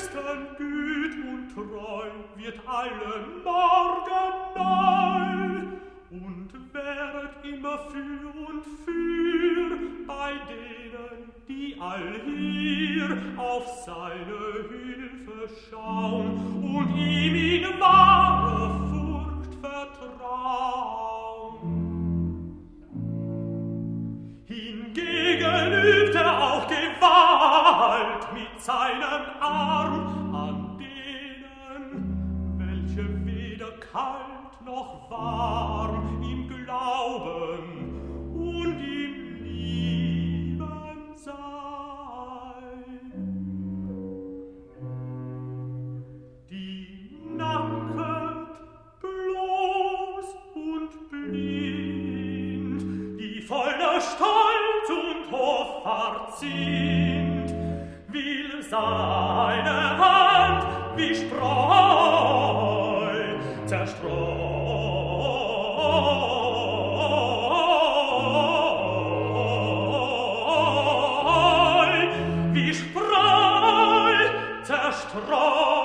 nächsten güt und treu wird alle Morgen neu und wäret immer für und für bei denen, die all hier auf seine Hilfe schauen und ihm in wahre Furcht vertrauen. Hingegen übt er seinen Arm an denen, welche weder kalt noch warm im glauben und im lieben sein. Die nacket bloß und blind, die voller Stolz und Hoffart sind, seine Hand wie Spreu zerstreut, wie Spreu zerstreut.